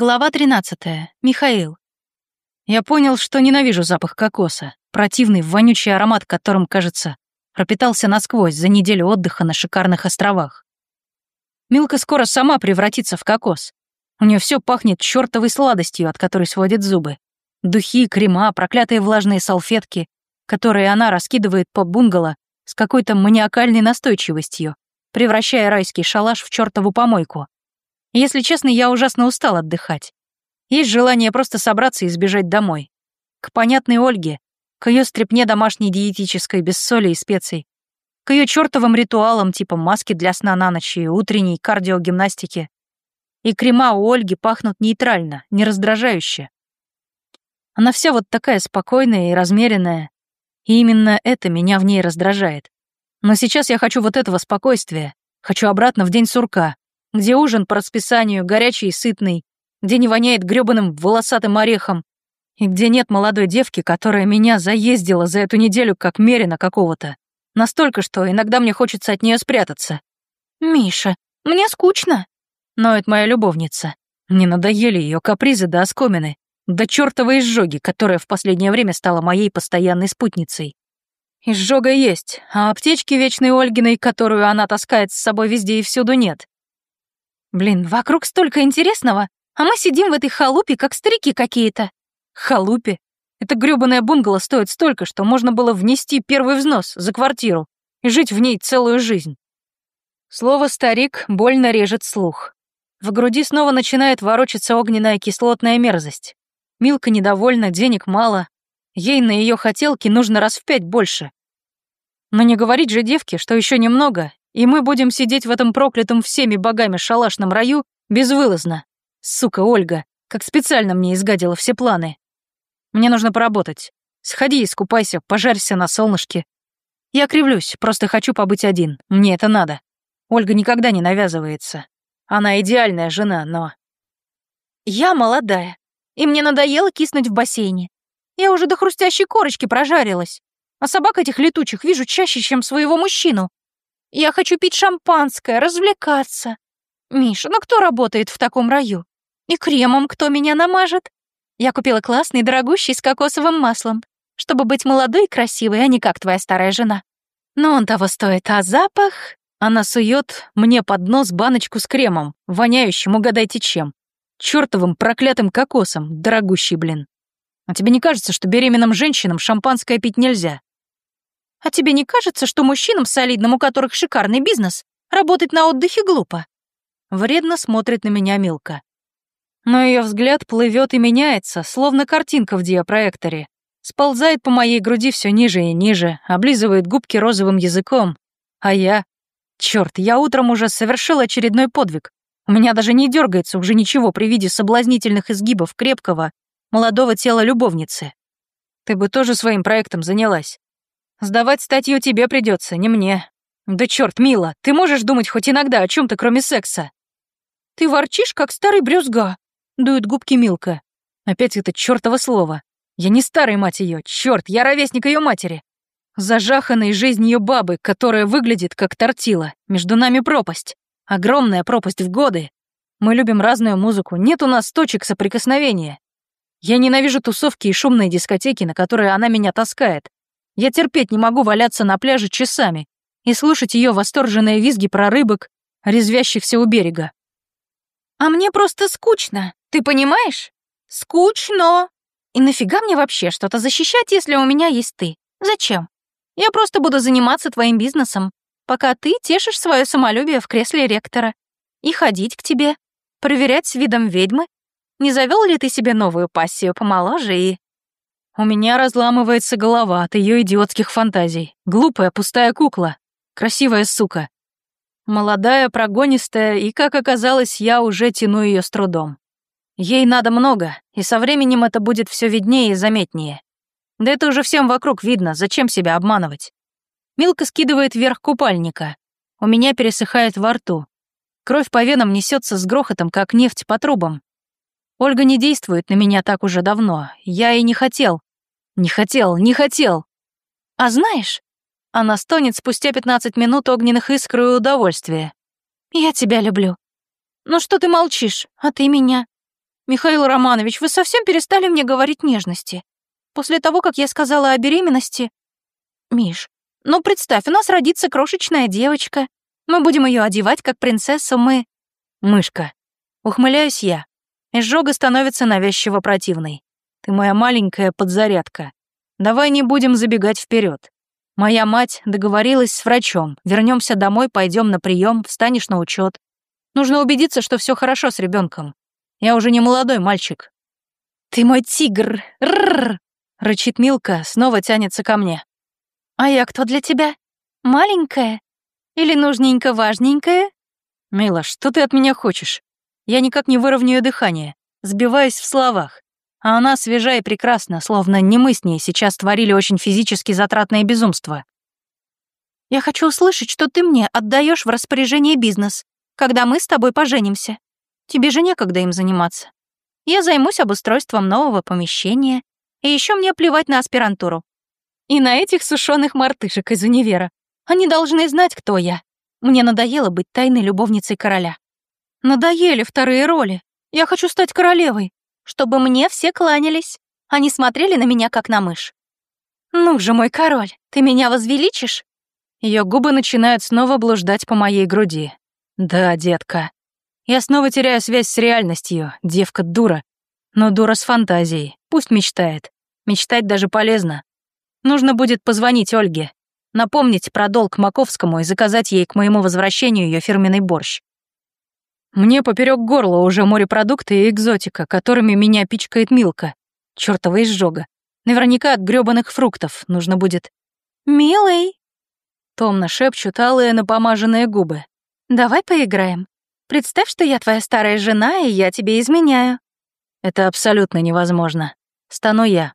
Глава 13. Михаил. Я понял, что ненавижу запах кокоса, противный вонючий аромат, которым, кажется, пропитался насквозь за неделю отдыха на шикарных островах. Милка скоро сама превратится в кокос. У нее все пахнет чертовой сладостью, от которой сводят зубы. Духи, крема, проклятые влажные салфетки, которые она раскидывает по бунгало с какой-то маниакальной настойчивостью, превращая райский шалаш в чертову помойку. Если честно, я ужасно устал отдыхать. Есть желание просто собраться и сбежать домой. К понятной Ольге, к ее стрепне домашней диетической, без соли и специй, к ее чертовым ритуалам типа маски для сна на ночь и утренней кардиогимнастики. И крема у Ольги пахнут нейтрально, не раздражающе. Она вся вот такая спокойная и размеренная, и именно это меня в ней раздражает. Но сейчас я хочу вот этого спокойствия, хочу обратно в день сурка, где ужин по расписанию горячий и сытный, где не воняет грёбаным волосатым орехом, и где нет молодой девки, которая меня заездила за эту неделю как мерина какого-то. Настолько, что иногда мне хочется от нее спрятаться. «Миша, мне скучно», — ноет моя любовница. Мне надоели ее капризы до оскомины, до чертовой изжоги, которая в последнее время стала моей постоянной спутницей. Изжога есть, а аптечки вечной Ольгиной, которую она таскает с собой везде и всюду, нет. Блин, вокруг столько интересного, а мы сидим в этой халупе, как старики какие-то. Халупе? Это грёбаная бунгало стоит столько, что можно было внести первый взнос за квартиру и жить в ней целую жизнь. Слово «старик» больно режет слух. В груди снова начинает ворочаться огненная кислотная мерзость. Милка недовольна, денег мало. Ей на ее хотелки нужно раз в пять больше. Но не говорить же девке, что еще немного, и мы будем сидеть в этом проклятом всеми богами шалашном раю безвылазно. Сука, Ольга, как специально мне изгадила все планы. Мне нужно поработать. Сходи, искупайся, пожарься на солнышке. Я кривлюсь, просто хочу побыть один. Мне это надо. Ольга никогда не навязывается. Она идеальная жена, но... Я молодая, и мне надоело киснуть в бассейне. Я уже до хрустящей корочки прожарилась. А собак этих летучих вижу чаще, чем своего мужчину. Я хочу пить шампанское, развлекаться. Миша, ну кто работает в таком раю? И кремом кто меня намажет? Я купила классный, дорогущий с кокосовым маслом, чтобы быть молодой и красивой, а не как твоя старая жена. Но он того стоит, а запах... Она сует мне под нос баночку с кремом, воняющим, угадайте чем. Чёртовым проклятым кокосом, дорогущий, блин. А тебе не кажется, что беременным женщинам шампанское пить нельзя? А тебе не кажется, что мужчинам солидным, у которых шикарный бизнес, работать на отдыхе глупо? Вредно смотрит на меня Милка. Но ее взгляд плывет и меняется, словно картинка в диапроекторе. Сползает по моей груди все ниже и ниже, облизывает губки розовым языком. А я... Черт, я утром уже совершил очередной подвиг. У меня даже не дергается уже ничего при виде соблазнительных изгибов крепкого, молодого тела любовницы. Ты бы тоже своим проектом занялась. Сдавать статью тебе придется, не мне. Да черт, мила, ты можешь думать хоть иногда о чем-то, кроме секса? Ты ворчишь, как старый брюзга, дует губки Милка. Опять это чертово слово. Я не старый, мать ее, черт, я ровесник ее матери. Зажаханной жизнь ее бабы, которая выглядит как тортила. Между нами пропасть. Огромная пропасть в годы. Мы любим разную музыку, нет у нас точек соприкосновения. Я ненавижу тусовки и шумные дискотеки, на которые она меня таскает. Я терпеть не могу валяться на пляже часами и слушать ее восторженные визги про рыбок, резвящихся у берега. А мне просто скучно, ты понимаешь? Скучно. И нафига мне вообще что-то защищать, если у меня есть ты? Зачем? Я просто буду заниматься твоим бизнесом, пока ты тешишь свое самолюбие в кресле ректора. И ходить к тебе, проверять с видом ведьмы, не завел ли ты себе новую пассию помоложе и... У меня разламывается голова от ее идиотских фантазий. Глупая, пустая кукла. Красивая сука. Молодая, прогонистая, и, как оказалось, я уже тяну ее с трудом. Ей надо много, и со временем это будет все виднее и заметнее. Да это уже всем вокруг видно, зачем себя обманывать. Милка скидывает вверх купальника. У меня пересыхает во рту. Кровь по венам несется с грохотом, как нефть по трубам. Ольга не действует на меня так уже давно. Я и не хотел. Не хотел, не хотел. А знаешь, она стонет спустя 15 минут огненных искр и удовольствия. Я тебя люблю. Ну что ты молчишь, а ты меня? Михаил Романович, вы совсем перестали мне говорить нежности. После того, как я сказала о беременности... Миш, ну представь, у нас родится крошечная девочка. Мы будем ее одевать как принцессу, мы... Мышка. Ухмыляюсь я. Изжога становится навязчиво противной. Ты моя маленькая подзарядка. Давай не будем забегать вперед. Моя мать договорилась с врачом. Вернемся домой, пойдем на прием, встанешь на учет. Нужно убедиться, что все хорошо с ребенком. Я уже не молодой мальчик. Ты мой тигр. Рррр. Рычит Милка, снова тянется ко мне. А я кто для тебя? Маленькая? Или нужненько-важненькая? Мила, что ты от меня хочешь? Я никак не выровняю дыхание, сбиваюсь в словах. А она свежа и прекрасна, словно не мы с ней сейчас творили очень физически затратное безумство. Я хочу услышать, что ты мне отдаешь в распоряжение бизнес, когда мы с тобой поженимся. Тебе же некогда им заниматься. Я займусь обустройством нового помещения, и еще мне плевать на аспирантуру. И на этих сушеных мартышек из универа. Они должны знать, кто я. Мне надоело быть тайной любовницей короля. Надоели вторые роли. Я хочу стать королевой чтобы мне все кланялись, а не смотрели на меня, как на мышь. «Ну же, мой король, ты меня возвеличишь?» Ее губы начинают снова блуждать по моей груди. «Да, детка. Я снова теряю связь с реальностью, девка дура. Но дура с фантазией, пусть мечтает. Мечтать даже полезно. Нужно будет позвонить Ольге, напомнить про долг Маковскому и заказать ей к моему возвращению ее фирменный борщ. Мне поперек горла уже морепродукты и экзотика, которыми меня пичкает Милка. Чёртова изжога. Наверняка от грёбаных фруктов нужно будет. «Милый!» Томно шепчут алые напомаженные губы. «Давай поиграем. Представь, что я твоя старая жена, и я тебе изменяю». Это абсолютно невозможно. Стану я.